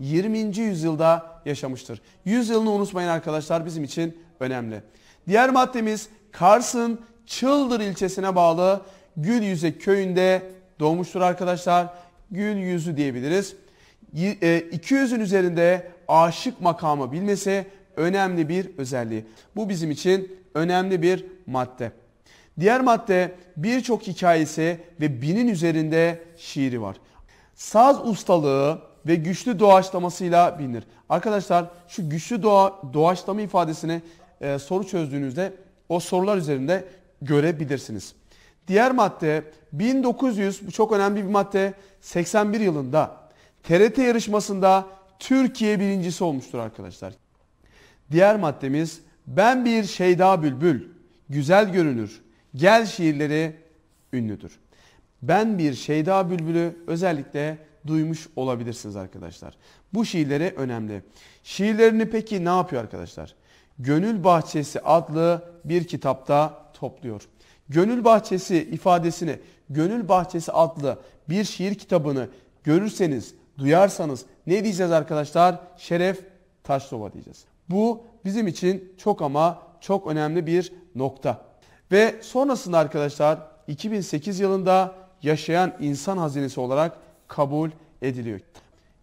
20. yüzyılda yaşamıştır. Yüzyılını unutmayın arkadaşlar bizim için önemli. Diğer maddemiz Kars'ın Çıldır ilçesine bağlı Gülyüze köyünde doğmuştur arkadaşlar. Gül yüzü diyebiliriz. 200'ün e, üzerinde aşık makamı bilmesi önemli bir özelliği. Bu bizim için önemli bir madde. Diğer madde birçok hikayesi ve binin üzerinde şiiri var. Saz ustalığı ve güçlü doğaçlamasıyla bilinir. Arkadaşlar şu güçlü doğa, doğaçlama ifadesini e, soru çözdüğünüzde o sorular üzerinde görebilirsiniz. Diğer madde 1900 bu çok önemli bir madde 81 yılında TRT yarışmasında Türkiye birincisi olmuştur arkadaşlar. Diğer maddemiz ben bir Şeyda Bülbül, güzel görünür, gel şiirleri ünlüdür. Ben bir Şeyda Bülbül'ü özellikle duymuş olabilirsiniz arkadaşlar. Bu şiirleri önemli. Şiirlerini peki ne yapıyor arkadaşlar? Gönül Bahçesi adlı bir kitapta topluyor. Gönül Bahçesi ifadesini, Gönül Bahçesi adlı bir şiir kitabını görürseniz, duyarsanız ne diyeceğiz arkadaşlar? Şeref Taşlova diyeceğiz. Bu bizim için çok ama çok önemli bir nokta. Ve sonrasında arkadaşlar 2008 yılında yaşayan insan hazinesi olarak kabul ediliyor.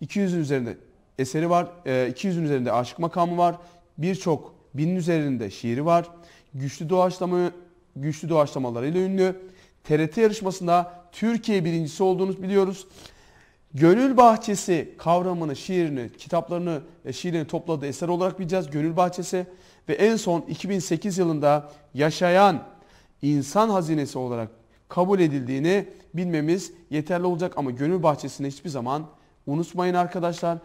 200'ün üzerinde eseri var, 200'ün e, üzerinde aşık makamı var, birçok binin üzerinde şiiri var. Güçlü doğaçlama güçlü doğaçlamalarıyla ünlü. TRT yarışmasında Türkiye birincisi olduğunu biliyoruz. Gönül Bahçesi kavramını, şiirini, kitaplarını, şiirini topladığı eser olarak bileceğiz. Gönül Bahçesi ve en son 2008 yılında yaşayan insan hazinesi olarak kabul edildiğini bilmemiz yeterli olacak ama Gönül Bahçesi'ni hiçbir zaman unutmayın arkadaşlar.